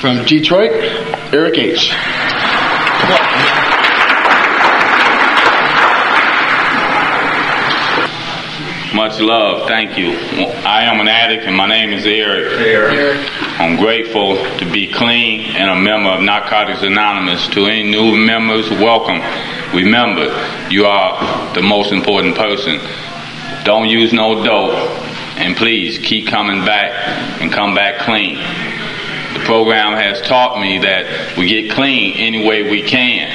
From Detroit, Eric H. Much love. Thank you. I am an addict and my name is Eric. Eric. I'm grateful to be clean and a member of Narcotics Anonymous. To any new members, welcome. Remember, you are the most important person. Don't use no dope and please keep coming back and come back clean. The program has taught me that we get clean any way we can.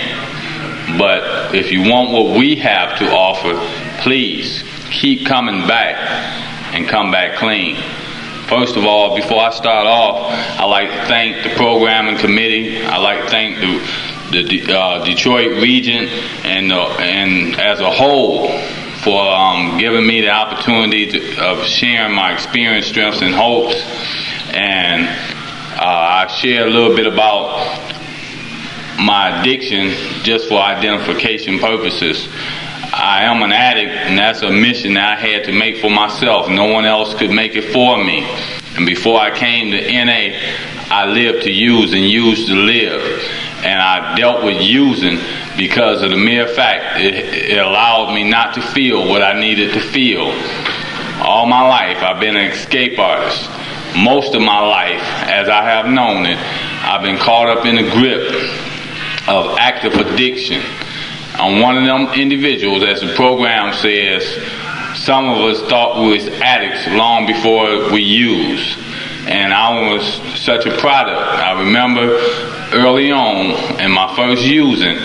But if you want what we have to offer, please keep coming back and come back clean. First of all, before I start off, I like to thank the programming committee. I like to thank the, the uh, Detroit region and uh, and as a whole for um, giving me the opportunity to, of sharing my experience, strengths, and hopes. And uh, I share a little bit about my addiction just for identification purposes. I am an addict, and that's a mission that I had to make for myself. No one else could make it for me. And before I came to NA, I lived to use and used to live. And I dealt with using because of the mere fact it, it allowed me not to feel what I needed to feel. All my life, I've been an escape artist. Most of my life, as I have known it, I've been caught up in the grip of active addiction. I'm one of them individuals, as the program says, some of us thought we was addicts long before we used. And I was such a product. I remember early on in my first using,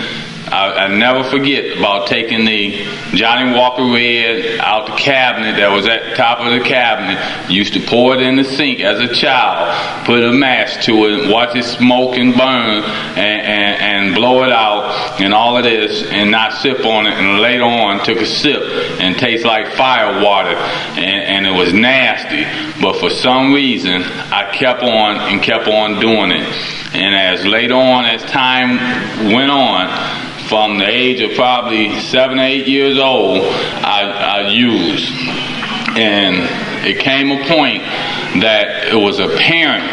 I, I never forget about taking the Johnnie Walker Red out the cabinet that was at the top of the cabinet. Used to pour it in the sink as a child, put a match to it, watch it smoke and burn, and, and, and blow it out, and all of this, and not sip on it. And later on, took a sip and tastes like fire water, and, and it was nasty. But for some reason, I kept on and kept on doing it. And as later on, as time went on, from the age of probably seven, eight years old, I, I used. And it came a point that it was apparent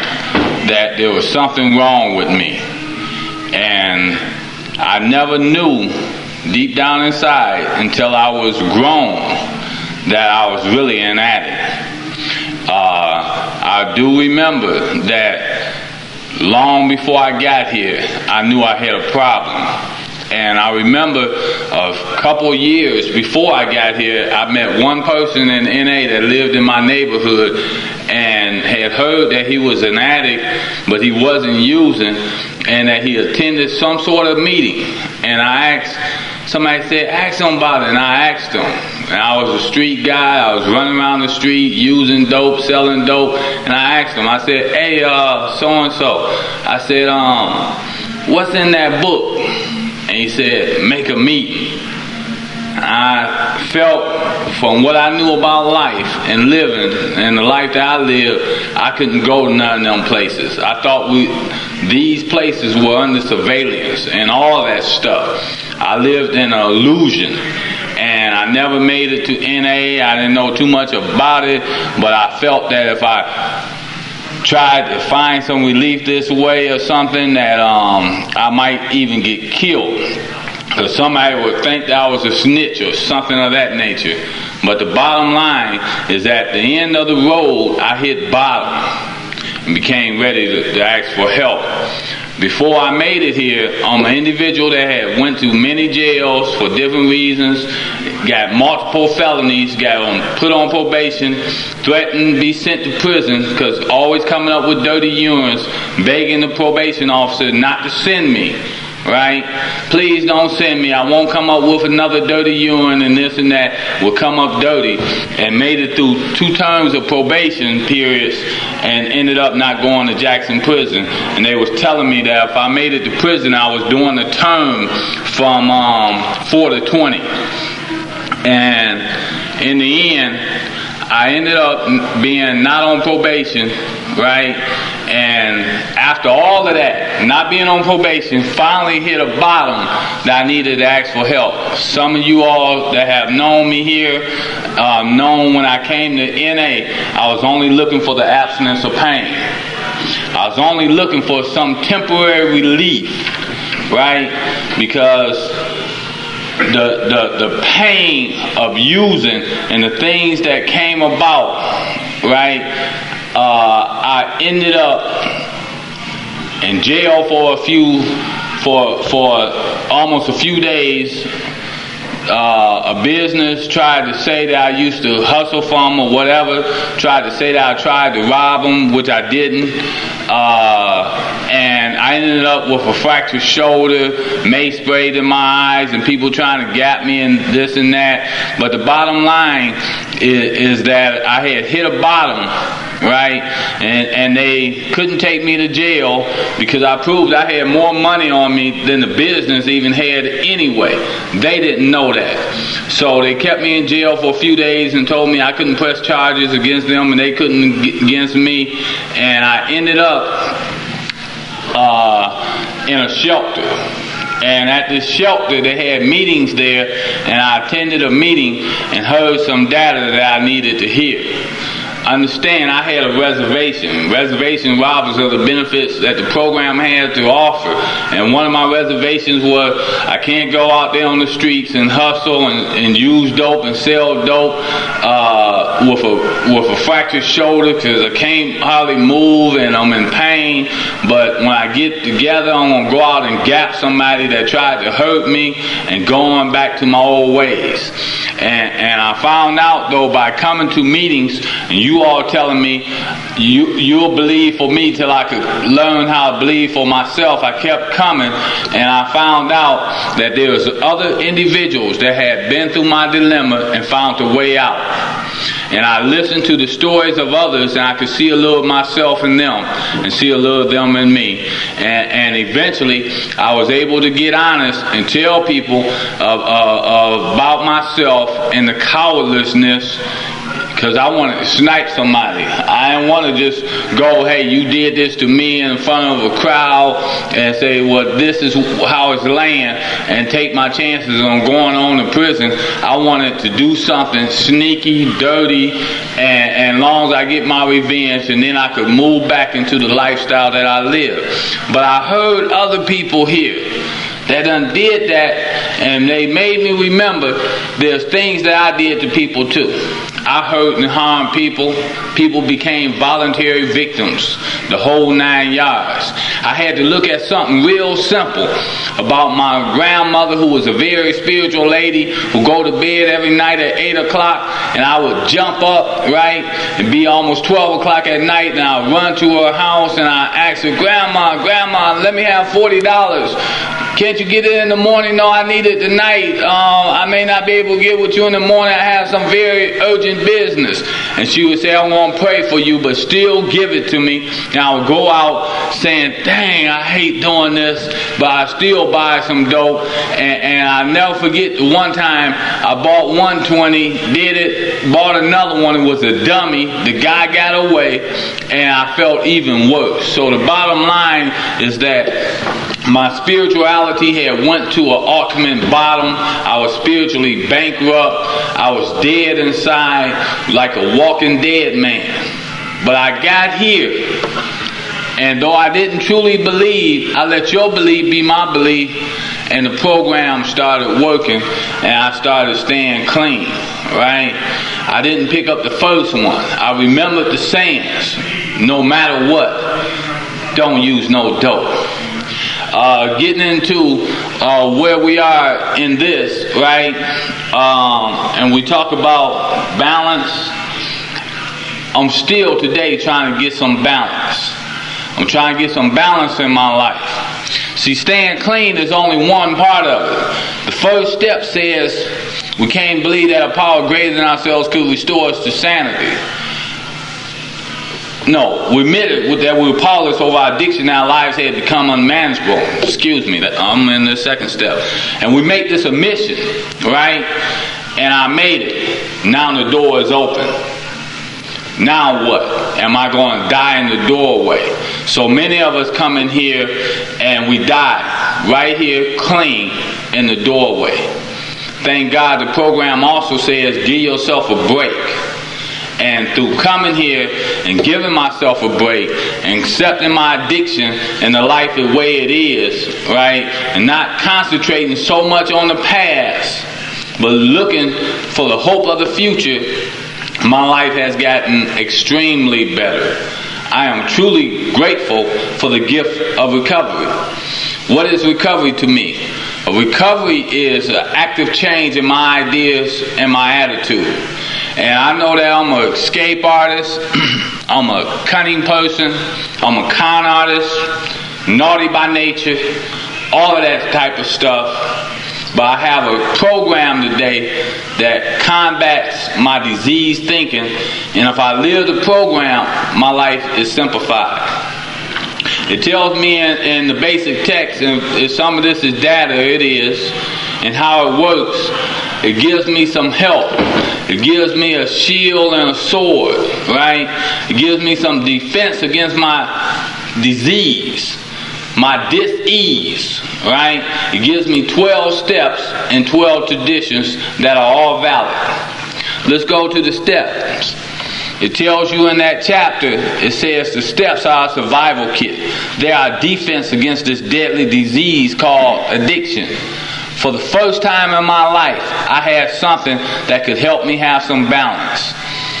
that there was something wrong with me. And I never knew deep down inside until I was grown that I was really an addict. Uh, I do remember that long before I got here, I knew I had a problem. And I remember a couple years before I got here, I met one person in NA that lived in my neighborhood and had heard that he was an addict, but he wasn't using, and that he attended some sort of meeting. And I asked, somebody said, ask it, and I asked him. And I was a street guy, I was running around the street using dope, selling dope, and I asked him, I said, hey, uh, so and so. I said, um, what's in that book? And he said, make a meeting. I felt from what I knew about life and living and the life that I lived, I couldn't go to none of them places. I thought we, these places were under surveillance and all that stuff. I lived in an illusion and I never made it to NA. I didn't know too much about it, but I felt that if I tried to find some relief this way or something that um, I might even get killed. Because somebody would think that I was a snitch or something of that nature. But the bottom line is at the end of the road, I hit bottom and became ready to, to ask for help. Before I made it here, I'm an individual that had went through many jails for different reasons, got multiple felonies, got on, put on probation, threatened to be sent to prison because always coming up with dirty urines, begging the probation officer not to send me right? Please don't send me. I won't come up with another dirty urine and this and that will come up dirty. And made it through two terms of probation periods and ended up not going to Jackson prison. And they was telling me that if I made it to prison, I was doing the term from um, 4 to 20. And in the end, I ended up being not on probation, right? And after all of that, not being on probation, finally hit a bottom that I needed to ask for help. Some of you all that have known me here, uh, known when I came to NA, I was only looking for the abstinence of pain. I was only looking for some temporary relief, right? Because the, the, the pain of using and the things that came about, right? Uh, I ended up in jail for a few, for, for almost a few days uh, a business, tried to say that I used to hustle from or whatever, tried to say that I tried to rob them, which I didn't. Uh, and I ended up with a fractured shoulder, mace sprayed in my eyes, and people trying to gap me and this and that. But the bottom line is, is that I had hit a bottom right? And and they couldn't take me to jail because I proved I had more money on me than the business even had anyway. They didn't know that. So they kept me in jail for a few days and told me I couldn't press charges against them and they couldn't against me. And I ended up uh, in a shelter. And at this shelter, they had meetings there, and I attended a meeting and heard some data that I needed to hear understand I had a reservation. Reservation robbers of the benefits that the program had to offer. And one of my reservations was I can't go out there on the streets and hustle and, and use dope and sell dope uh, with a with a fractured shoulder because I can't hardly move and I'm in pain. But when I get together, I'm gonna go out and gap somebody that tried to hurt me and going back to my old ways. And, and I found out though by coming to meetings and you you all telling me you you'll believe for me till I could learn how to believe for myself. I kept coming and I found out that there was other individuals that had been through my dilemma and found a way out. And I listened to the stories of others and I could see a little of myself in them and see a little of them in me. And, and eventually I was able to get honest and tell people of, uh, about myself and the cowardlessness because I want to snipe somebody. I don't want to just go, hey, you did this to me in front of a crowd and say, well, this is how it's laying and take my chances on going on to prison. I wanted to do something sneaky, dirty, and, and long as I get my revenge and then I could move back into the lifestyle that I live. But I heard other people here that done did that and they made me remember there's things that I did to people too. I hurt and harmed people. People became voluntary victims, the whole nine yards. I had to look at something real simple about my grandmother, who was a very spiritual lady, who go to bed every night at 8 o'clock, and I would jump up, right, and be almost 12 o'clock at night, and I'd run to her house, and I ask her, Grandma, Grandma, let me have $40. Can't you get it in the morning? No, I need it tonight. Um, I may not be able to get with you in the morning. I have some very urgent business. And she would say, I want to pray for you, but still give it to me. And I would go out saying, dang, I hate doing this, but I still buy some dope. And, and I never forget the one time I bought 120, did it, bought another one. It was a dummy. The guy got away, and I felt even worse. So the bottom line is that my spirituality had went to an ultimate bottom. I was spiritually bankrupt. I was dead inside like a walking dead man. But I got here. And though I didn't truly believe, I let your belief be my belief. And the program started working and I started staying clean, right? I didn't pick up the first one. I remembered the sayings. No matter what, don't use no dope uh, getting into uh, where we are in this, right? Um, and we talk about balance. I'm still today trying to get some balance. I'm trying to get some balance in my life. See, staying clean is only one part of it. The first step says we can't believe that a power greater than ourselves could restore us to sanity. No, we admitted that we were powerless over our addiction. Our lives had become unmanageable. Excuse me, that I'm in the second step. And we make this a mission, right? And I made it. Now the door is open. Now what? Am I going to die in the doorway? So many of us come in here and we die right here clean in the doorway. Thank God the program also says give yourself a break and, through coming here and giving myself a break and accepting my addiction and the life the way it is, right? And not concentrating so much on the past, but looking for the hope of the future, my life has gotten extremely better. I am truly grateful for the gift of recovery. What is recovery to me? A recovery is an active change in my ideas and my attitude. And I know that I'm an escape artist, I'm a cunning person, I'm a con artist, naughty by nature, all of that type of stuff. But I have a program today that combats my disease thinking, and if I live the program, my life is simplified. It tells me in, in, the basic text, and if some of this is data, it is, and how it works. It gives me some help. It gives me a shield and a sword, right? It gives me some defense against my disease, my dis-ease, right? It gives me 12 steps and 12 traditions that are all valid. Let's go to the steps. It tells you in that chapter, it says the steps are a survival kit. They are defense against this deadly disease called addiction. For the first time in my life, I had something that could help me have some balance.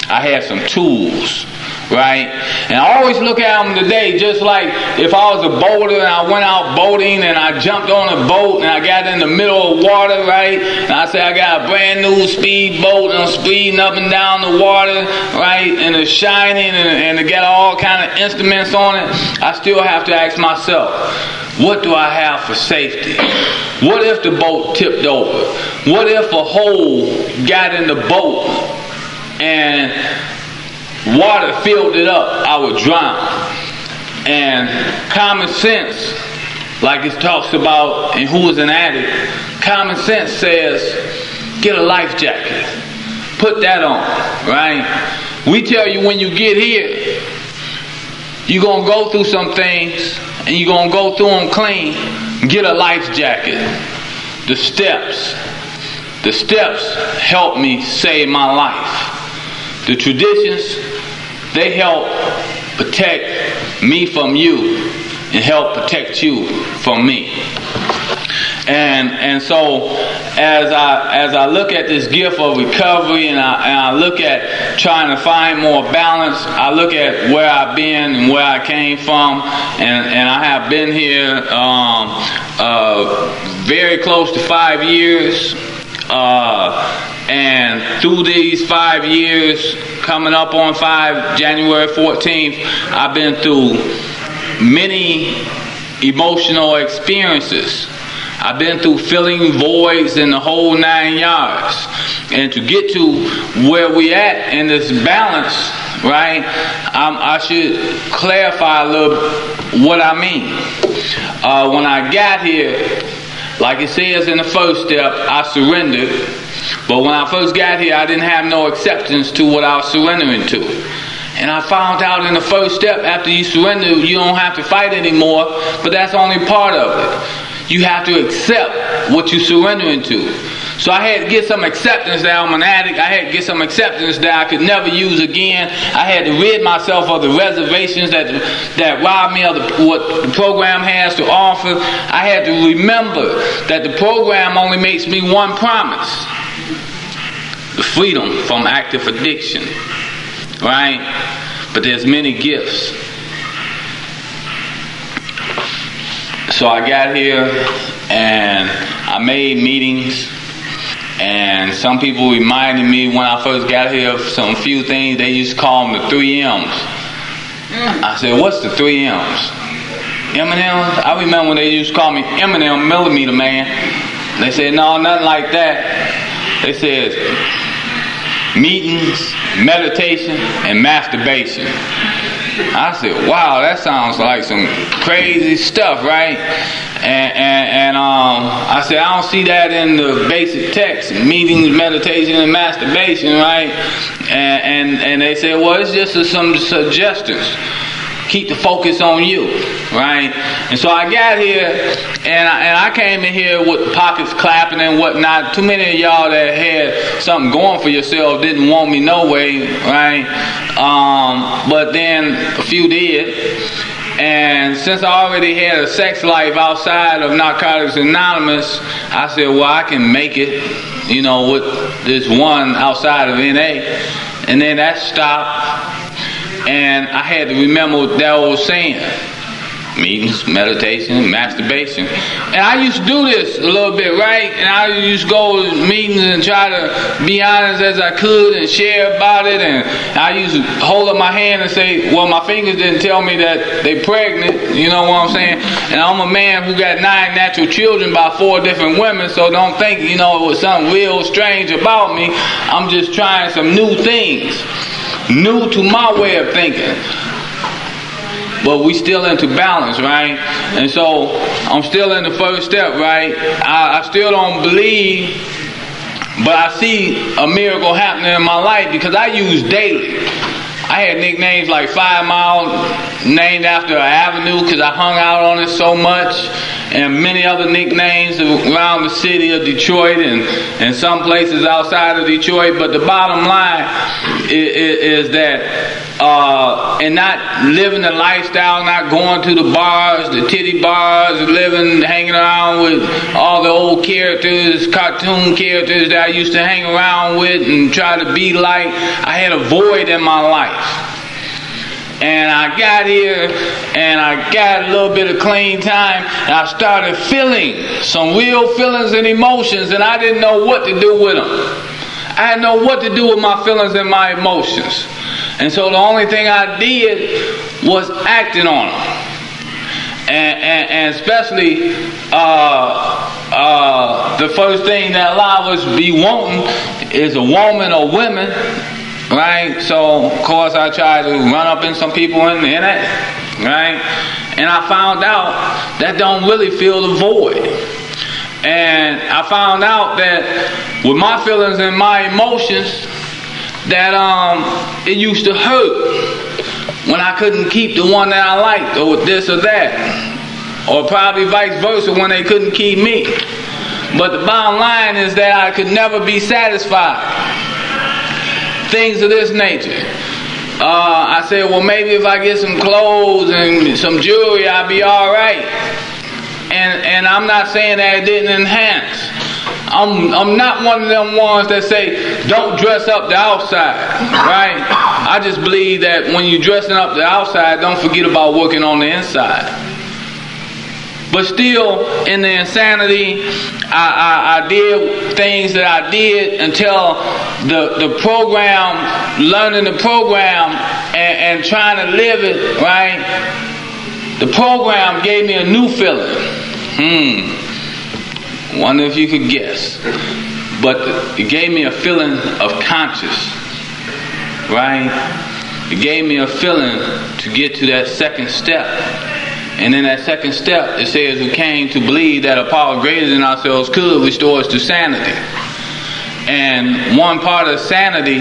I had some tools right? And I always look at them today just like if I was a boater and I went out boating and I jumped on a boat and I got in the middle of water, right? And I say I got a brand new speed boat and I'm speeding up and down the water, right? And it's shining and, and it got all kind of instruments on it. I still have to ask myself, what do I have for safety? What if the boat tipped over? What if a hole got in the boat and water filled it up, I would drown. And common sense, like it talks about in Who is an Addict, common sense says, get a life jacket. Put that on, right? We tell you when you get here, you're going to go through some things and you're going to go through them clean. Get a life jacket. The steps. The steps help me save my life. The traditions they help protect me from you and help protect you from me. And and so as I as I look at this gift of recovery and I, and I look at trying to find more balance, I look at where I've been and where I came from, and, and I have been here um, uh, very close to five years. Uh, and through these five years, coming up on five, January 14th, I've been through many emotional experiences. I've been through filling voids in the whole nine yards. And to get to where we at in this balance, right, um, I should clarify a little what I mean. Uh, when I got here, like it says in the first step, I surrendered but when I first got here, I didn't have no acceptance to what I was surrendering to. And I found out in the first step, after you surrender, you don't have to fight anymore, but that's only part of it. You have to accept what you're surrendering to. So I had to get some acceptance that I'm an addict. I had to get some acceptance that I could never use again. I had to rid myself of the reservations that that rob me of the, what the program has to offer. I had to remember that the program only makes me one promise freedom from active addiction, right? But there's many gifts. So I got here and I made meetings and some people reminded me when I first got here of some few things. They used to call them the three M's. I said, "What's the three M's?" Eminem. I remember when they used to call me Eminem Millimeter Man. They said, "No, nothing like that." They said, meetings, meditation, and masturbation. I said, wow, that sounds like some crazy stuff, right? And, and, and um, I said, I don't see that in the basic text, meetings, meditation, and masturbation, right? And, and, and they said, well, it's just some suggestions. Keep the focus on you, right? And so I got here, and I, and I came in here with pockets clapping and whatnot. Too many of y'all that had something going for yourself didn't want me no way, right? Um, but then a few did. And since I already had a sex life outside of Narcotics Anonymous, I said, well, I can make it, you know, with this one outside of NA. And then that stopped. And I had to remember that old saying meetings, meditation, masturbation. And I used to do this a little bit, right? And I used to go to meetings and try to be honest as I could and share about it. And I used to hold up my hand and say, well, my fingers didn't tell me that they pregnant. You know what I'm saying? And I'm a man who got nine natural children by four different women, so don't think, you know, it was something real strange about me. I'm just trying some new things. New to my way of thinking but we still into balance, right? And so I'm still in the first step, right? I, I still don't believe, but I see a miracle happening in my life because I use daily. I had nicknames like Five Mile, named after an avenue because I hung out on it so much, and many other nicknames around the city of Detroit and, and some places outside of Detroit. But the bottom line is, is that uh, and not living the lifestyle, not going to the bars, the titty bars, living, hanging around with all the old characters, cartoon characters that I used to hang around with and try to be like. I had a void in my life. And I got here and I got a little bit of clean time and I started feeling some real feelings and emotions and I didn't know what to do with them. I didn't know what to do with my feelings and my emotions. And so the only thing I did was acting on them. And, and, and especially uh, uh, the first thing that a lot of us be wanting is a woman or women, right? So of course I tried to run up in some people in, in it, right? And I found out that don't really fill the void. And I found out that with my feelings and my emotions, that um, it used to hurt when I couldn't keep the one that I liked or this or that. Or probably vice versa when they couldn't keep me. But the bottom line is that I could never be satisfied. Things of this nature. Uh, I said, well, maybe if I get some clothes and some jewelry, I'll be all right. And and I'm not saying that it didn't enhance. I'm, I'm not one of them ones that say, don't dress up the outside, right? I just believe that when you're dressing up the outside, don't forget about working on the inside. But still, in the insanity, I, I, I, did things that I did until the, the program, learning the program and, and trying to live it, right? The program gave me a new feeling. Hmm. Wonder if you could guess. But it gave me a feeling of conscious, right? It gave me a feeling to get to that second step. And in that second step, it says we came to believe that a power greater than ourselves could restore us to sanity. And one part of sanity,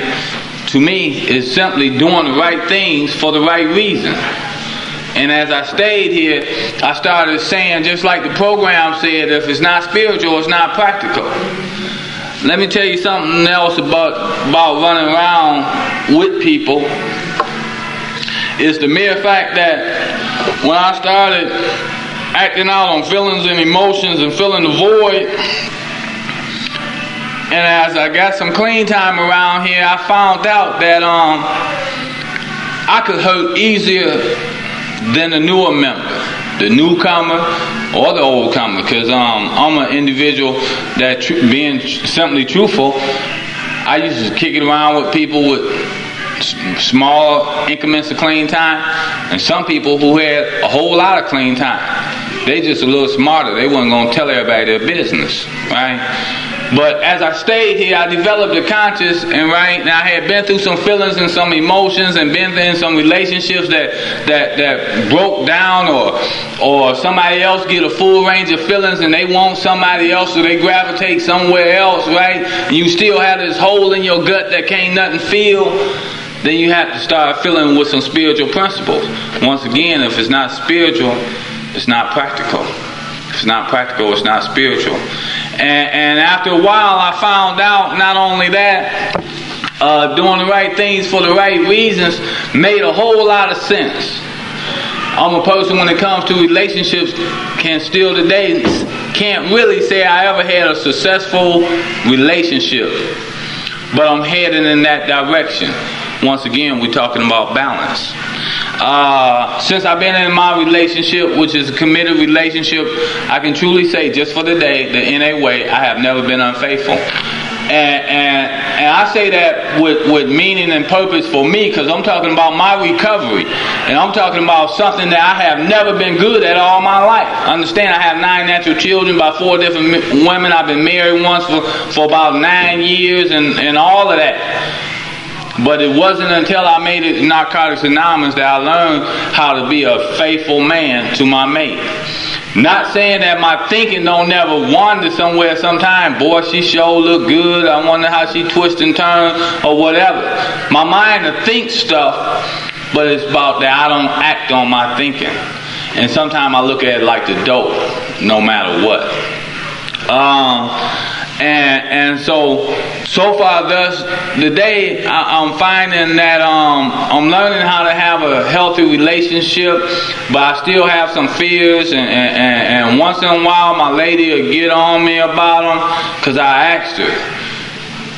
to me, is simply doing the right things for the right reason. And as I stayed here, I started saying, just like the program said, if it's not spiritual, it's not practical. Let me tell you something else about, about running around with people. Is the mere fact that when I started acting out on feelings and emotions and filling the void, and as I got some clean time around here, I found out that um, I could hurt easier than the newer member, the newcomer or the old comer. Because um, I'm an individual that, tr- being simply truthful, I used to kick it around with people with small increments of clean time, and some people who had a whole lot of clean time. They just a little smarter. They wasn't gonna tell everybody their business, right? But as I stayed here, I developed a conscious and right. And I had been through some feelings and some emotions, and been in some relationships that that that broke down, or or somebody else get a full range of feelings, and they want somebody else, so they gravitate somewhere else, right? And you still have this hole in your gut that can't nothing feel. then you have to start filling with some spiritual principles. Once again, if it's not spiritual, it's not practical. If it's not practical, it's not spiritual. And, and after a while, I found out not only that, uh, doing the right things for the right reasons made a whole lot of sense. I'm a person when it comes to relationships can still today can't really say I ever had a successful relationship. But I'm heading in that direction. Once again, we're talking about balance. Uh, since I've been in my relationship, which is a committed relationship, I can truly say, just for the day, the NA way, I have never been unfaithful. And, and, and I say that with, with meaning and purpose for me because I'm talking about my recovery. And I'm talking about something that I have never been good at all my life. Understand, I have nine natural children by four different women. I've been married once for, for about nine years and, and all of that. But it wasn't until I made it Narcotics Anonymous that I learned how to be a faithful man to my mate. Not saying that my thinking don't never wander somewhere sometime. Boy, she sure look good. I wonder how she twist and turn or whatever. My mind to think stuff, but it's about that I don't act on my thinking. And sometimes I look at it like the dope, no matter what. Um, and and so so far thus today I, am finding that um, I'm learning how to have a healthy relationship, but I still have some fears and, and, and once in a while my lady will get on me about them because I asked her.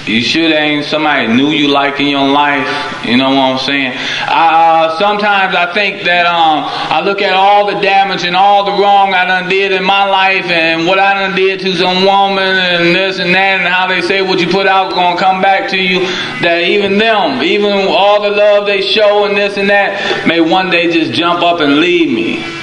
You there ain't somebody new you like in your life? You know what I'm saying? Uh, sometimes I think that um, I look at all the damage and all the wrong I done did in my life and what I done did to some woman and this and that and how they say what you put out gonna come back to you. That even them, even all the love they show and this and that, may one day just jump up and leave me.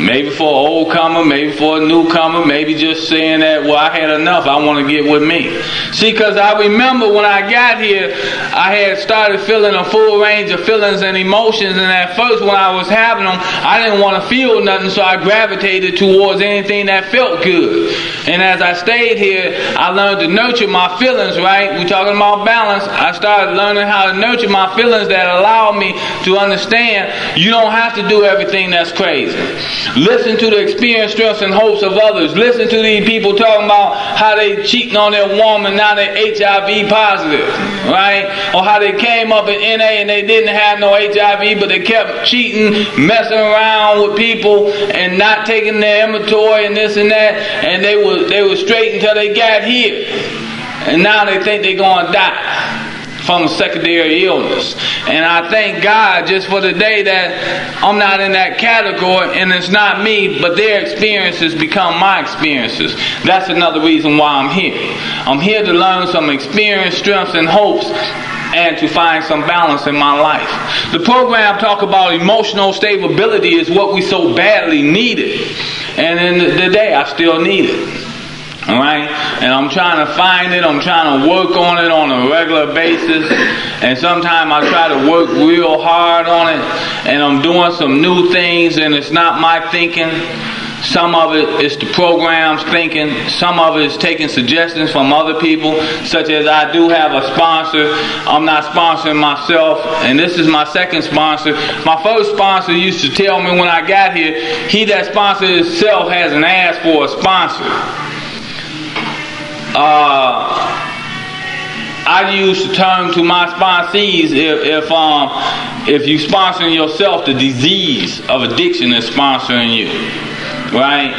Maybe for an old comer, maybe for a newcomer, maybe just saying that, well, I had enough, I want to get with me. See, because I remember when I got here, I had started feeling a full range of feelings and emotions, and at first when I was having them, I didn't want to feel nothing, so I gravitated towards anything that felt good. And as I stayed here, I learned to nurture my feelings, right? We're talking about balance. I started learning how to nurture my feelings that allow me to understand you don't have to do everything that's crazy. Listen to the experience, strengths, and hopes of others. Listen to these people talking about how they cheating on their woman, now they HIV positive, right? Or how they came up in NA and they didn't have no HIV, but they kept cheating, messing around with people, and not taking their inventory and this and that, and they were they were straight until they got here, and now they think they're gonna die from secondary illness. And I thank God just for the day that I'm not in that category and it's not me, but their experiences become my experiences. That's another reason why I'm here. I'm here to learn some experience, strengths, and hopes and to find some balance in my life. The program talk about emotional stability is what we so badly needed. And in the day, I still need it. Right? And I'm trying to find it. I'm trying to work on it on a regular basis. And sometimes I try to work real hard on it. And I'm doing some new things, and it's not my thinking. Some of it is the program's thinking. Some of it is taking suggestions from other people, such as I do have a sponsor. I'm not sponsoring myself, and this is my second sponsor. My first sponsor used to tell me when I got here, he that sponsors himself hasn't asked for a sponsor uh, I use the term to my sponsees if if um if you sponsoring yourself, the disease of addiction is sponsoring you, right?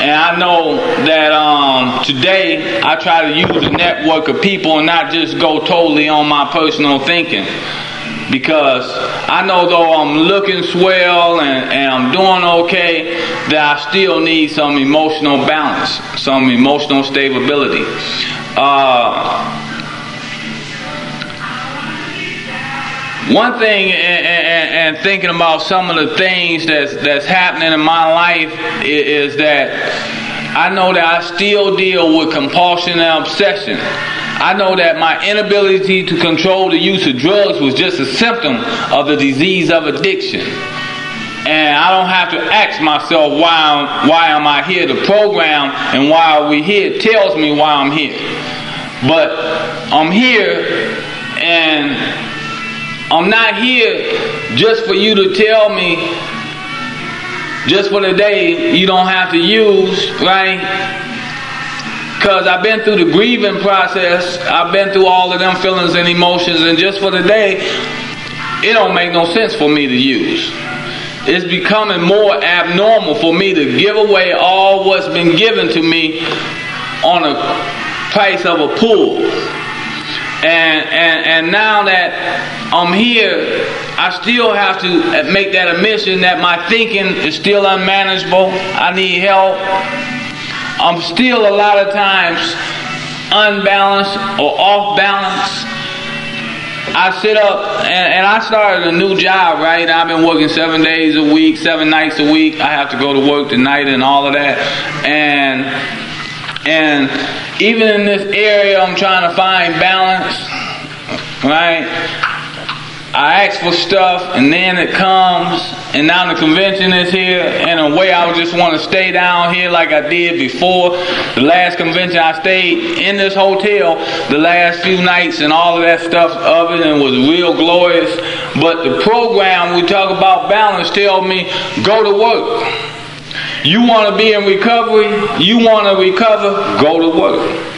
And I know that um today I try to use a network of people and not just go totally on my personal thinking because I know though I'm looking swell and, and I'm doing okay, that I still need some emotional balance, some emotional stability. Uh, one thing, and, and, and, thinking about some of the things that's that's happening in my life is, is that I know that I still deal with compulsion and obsession. I know that my inability to control the use of drugs was just a symptom of the disease of addiction. And I don't have to ask myself why why am I here? The program and why are we here tells me why I'm here. But I'm here and I'm not here just for you to tell me just for the day you don't have to use, right? Because I've been through the grieving process. I've been through all of them feelings and emotions, and just for the day, it don't make no sense for me to use. It's becoming more abnormal for me to give away all what's been given to me on a price of a pool. And, and, and now that I'm here, I still have to make that admission that my thinking is still unmanageable. I need help. I'm still a lot of times unbalanced or off balance. I sit up and, and, I started a new job, right? I've been working seven days a week, seven nights a week. I have to go to work tonight and all of that. And and even in this area, I'm trying to find balance, right? I ask for stuff and then it comes, and now the convention is here. In a way, I just want to stay down here like I did before. The last convention, I stayed in this hotel the last few nights and all of that stuff of it, and was real glorious. But the program we talk about balance tell me go to work. You want to be in recovery? You want to recover? Go to work.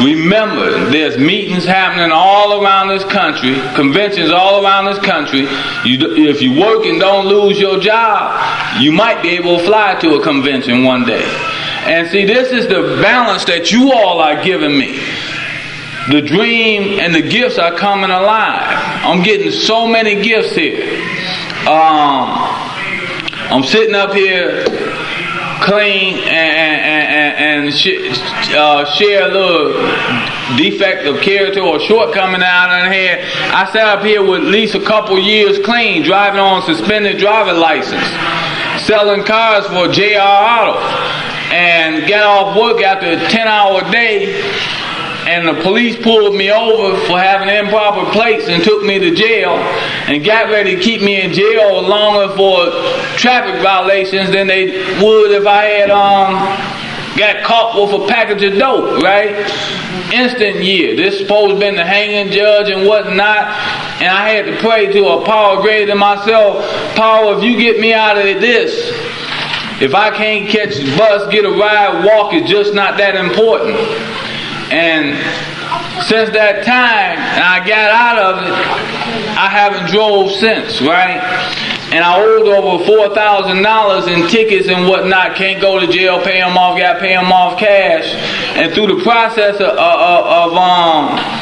Remember, there's meetings happening all around this country, conventions all around this country. You, if you work and don't lose your job, you might be able to fly to a convention one day. And see, this is the balance that you all are giving me. The dream and the gifts are coming alive. I'm getting so many gifts here. Um, I'm sitting up here clean and, and, and, and uh, share a little defect of character or shortcoming out in here. I sat up here with at least a couple years clean, driving on suspended driver license, selling cars for JR Auto, and get off work after a 10 hour day and the police pulled me over for having improper plates and took me to jail and got ready to keep me in jail longer for traffic violations than they would if I had um got caught with a package of dope, right? Instant year. This supposed been the hanging judge and whatnot. And I had to pray to a power greater than myself. Power, if you get me out of this, if I can't catch the bus, get a ride, walk is just not that important. And since that time, and I got out of it, I haven't drove since, right? And I owed over four thousand dollars in tickets and whatnot. Can't go to jail, pay them off, got to pay them off cash. And through the process of, of, of um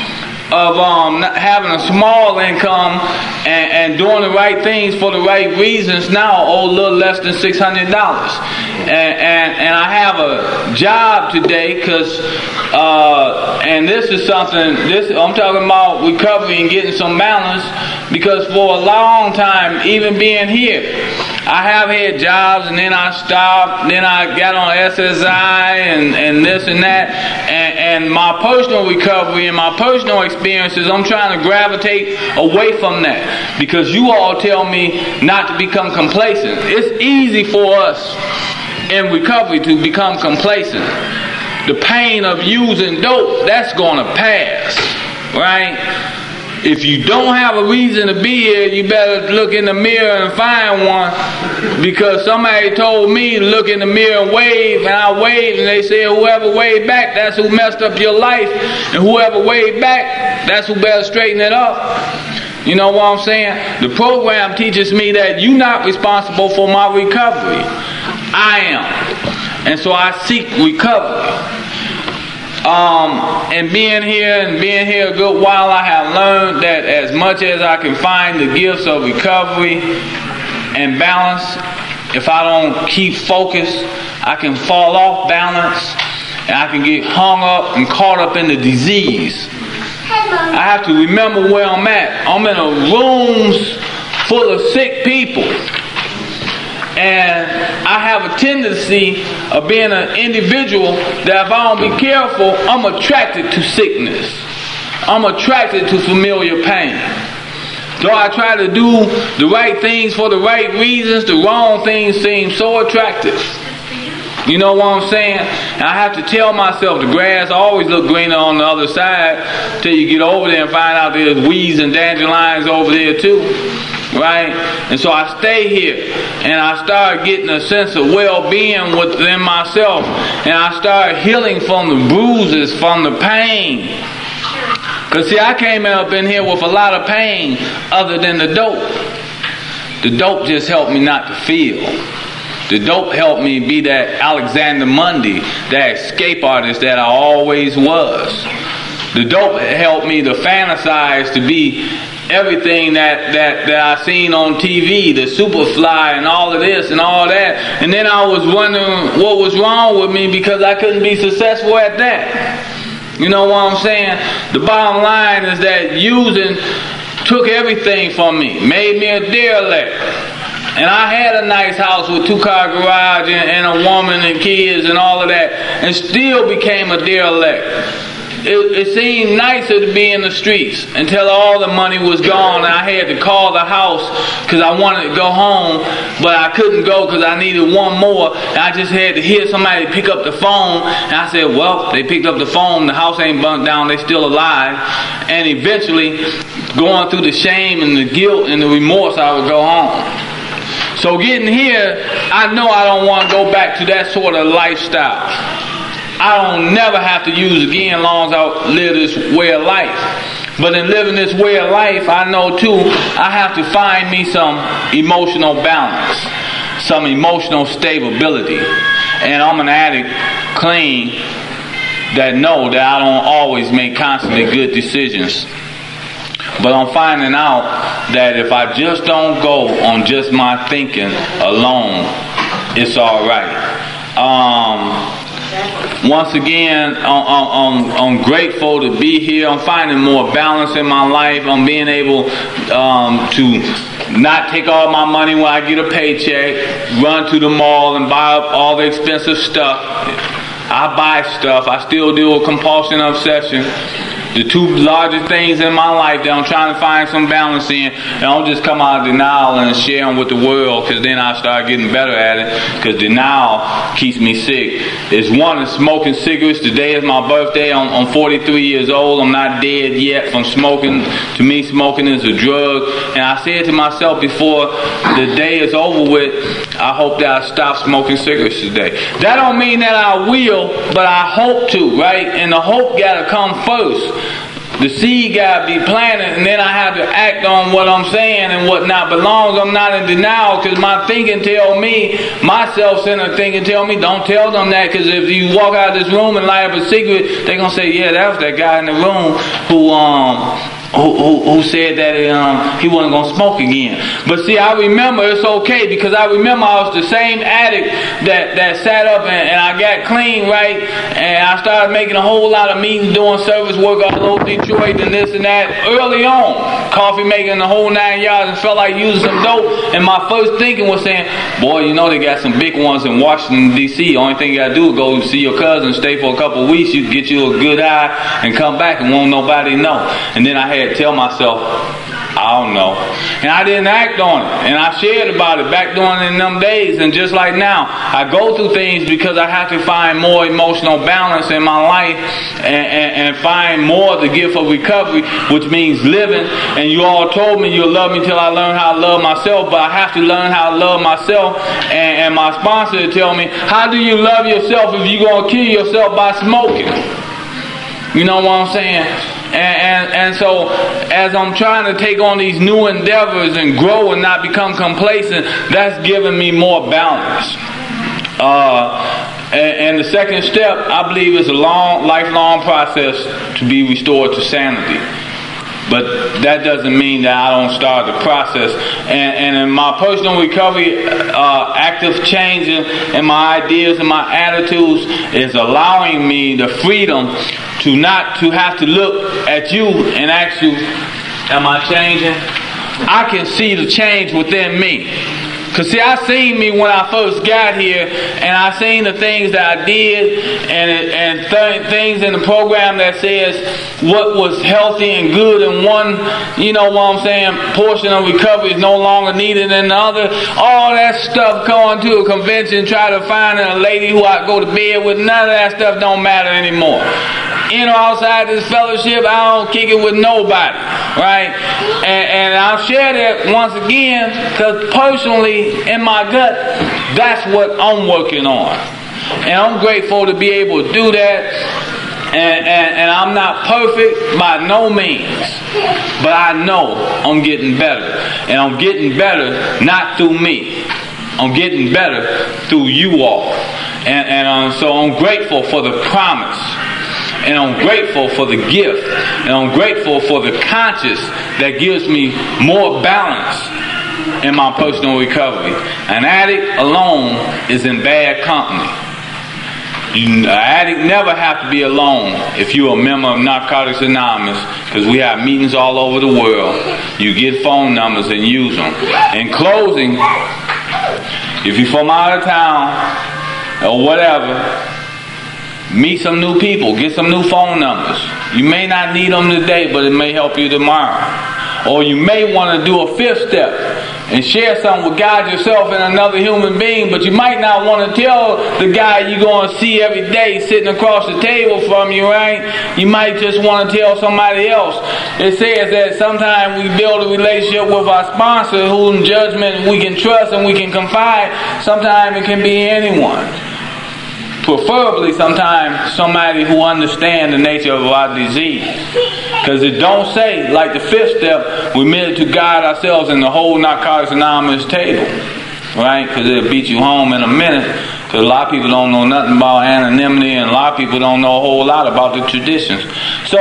of um, having a small income and, and, doing the right things for the right reasons now owe a little less than six hundred dollars, and, and, and I have a job today because uh, and this is something this I'm talking about recovery and getting some balance because for a long time even being here I have had jobs and then I stopped, then I got on SSI and, and this and that. And, and my personal recovery and my personal experiences, I'm trying to gravitate away from that because you all tell me not to become complacent. It's easy for us in recovery to become complacent. The pain of using dope, that's going to pass, right? If you don't have a reason to be here, you better look in the mirror and find one. Because somebody told me to look in the mirror and wave, and I waved, and they said, whoever waved back, that's who messed up your life. And whoever waved back, that's who better straighten it up. You know what I'm saying? The program teaches me that you're not responsible for my recovery. I am. And so I seek recovery. Um, and being here and being here a good while, I have learned that as much as I can find the gifts of recovery and balance, if I don't keep focus, I can fall off balance and I can get hung up and caught up in the disease. I have to remember where I'm at. I'm in a rooms full of sick people. And I have a tendency of being an individual that if I don't be careful, I'm attracted to sickness. I'm attracted to familiar pain. Though I try to do the right things for the right reasons, the wrong things seem so attractive. You know what I'm saying? And I have to tell myself the grass always look greener on the other side till you get over there and find out there's weeds and dandelions over there too. Right? And so I stay here and I start getting a sense of well being within myself and I start healing from the bruises, from the pain. Because see, I came up in here with a lot of pain other than the dope. The dope just helped me not to feel. The dope helped me be that Alexander Mundy, that escape artist that I always was. The dope helped me to fantasize to be everything that, that, that I seen on TV, the Superfly and all of this and all that. And then I was wondering what was wrong with me because I couldn't be successful at that. You know what I'm saying? The bottom line is that using took everything from me, made me a derelict. And I had a nice house with two car garage and, and a woman and kids and all of that, and still became a derelict. It, it, seemed nicer to be in the streets until all the money was gone and I had to call the house because I wanted to go home, but I couldn't go because I needed one more. And I just had to hear somebody pick up the phone, and I said, "Well, they picked up the phone. The house ain't burnt down. They still alive." And eventually, going through the shame and the guilt and the remorse, I would go home. So getting here, I know I don't want to go back to that sort of lifestyle. I don't never have to use again long as I live this way of life. But in living this way of life, I know too, I have to find me some emotional balance, some emotional stability. And I'm an addict clean that know that I don't always make constantly good decisions. But I'm finding out that if I just don't go on just my thinking alone, it's all right. Um, once again, I'm, grateful to be here. I'm finding more balance in my life. I'm being able um, to not take all my money when I get a paycheck, run to the mall and buy up all the expensive stuff. I buy stuff. I still do a compulsion obsession the two largest things in my life that I'm trying to find some balance in. And I don't just come out of denial and share them with the world because then I start getting better at it because denial keeps me sick. It's one is smoking cigarettes. Today is my birthday. I'm, I'm 43 years old. I'm not dead yet from smoking. To me, smoking is a drug. And I said to myself before the day is over with, I hope that I stop smoking cigarettes today. That don't mean that I will, but I hope to, right? And the hope gotta come first. The seed got to be planted, and then I have to act on what I'm saying and what not belongs. I'm not in denial because my thinking tell me, my self-centered thinking tell me, don't tell them that because if you walk out of this room and light up a cigarette, they're gonna say, yeah, that was that guy in the room who um who, who, who said that um, he wasn't going to smoke again. But see, I remember it's okay because I remember I was the same addict that, that sat up and, and I got clean, right? And I started making a whole lot of meetings, doing service work all over Detroit and this and that early on. Coffee making the whole nine yards and felt like using some dope. And my first thinking was saying, boy, you know they got some big ones in Washington, D.C. Only thing you got to do is go see your cousin, stay for a couple weeks, you get you a good eye and come back and won't nobody know. And then I had tell myself, I don't know. And I didn't act on it. And I shared about it back during in them days. And just like now, I go through things because I have to find more emotional balance in my life and, and, and find more the gift of recovery, which means living. And you all told me you'll love me till I learn how to love myself, but I have to learn how to love myself. And, and my sponsor tell me, how do you love yourself if you're going to kill yourself by smoking? You know what I'm saying? And, and, and, so, as I'm trying to take on these new endeavors and grow and not become complacent, that's giving me more balance. Uh, and, and, the second step, I believe, is a long, lifelong process to be restored to sanity. But that doesn't mean that I don't start the process. And, and in my personal recovery, uh, active changing in my ideas and my attitudes is allowing me the freedom to not to have to look at you and ask you, am I changing? I can see the change within me. Cause see, I seen me when I first got here, and I seen the things that I did, and and th- things in the program that says what was healthy and good in one, you know what I'm saying, portion of recovery is no longer needed in the other. All that stuff going to a convention, try to find a lady who I go to bed with, none of that stuff don't matter anymore in or outside this fellowship, I don't kick it with nobody, right? And, and I'll share that once again because personally, in my gut, that's what I'm working on. And I'm grateful to be able to do that. And, and, and, I'm not perfect by no means, but I know I'm getting better. And I'm getting better not through me, I'm getting better through you all. And, and uh, so I'm grateful for the promise and I'm grateful for the gift. And I'm grateful for the conscience that gives me more balance in my personal recovery. An addict alone is in bad company. An addict never have to be alone if you're a member of Narcotics Anonymous because we have meetings all over the world. You get phone numbers and use them. In closing, if you're from out of town or whatever, Meet some new people. Get some new phone numbers. You may not need them today, but it may help you tomorrow. Or you may want to do a fifth step and share something with God yourself and another human being, but you might not want to tell the guy you're going to see every day sitting across the table from you, right? You might just want to tell somebody else. It says that sometimes we build a relationship with our sponsor whose judgment we can trust and we can confide. Sometimes it can be anyone preferably sometimes somebody who understands the nature of our disease. Because it don't say, like the fifth step, we meant to guide ourselves in the whole Narcotics Anonymous table. Right? Because it'll beat you home in a minute. Because a lot of people don't know nothing about anonymity, and a lot of people don't know a whole lot about the traditions. So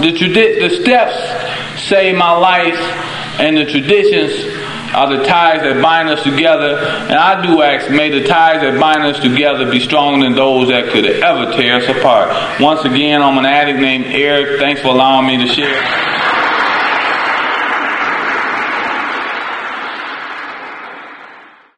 the, tradi- the steps save my life, and the traditions are the ties that bind us together. And I do ask, may the ties that bind us together be stronger than those that could ever tear us apart. Once again, I'm an addict named Eric. Thanks for allowing me to share.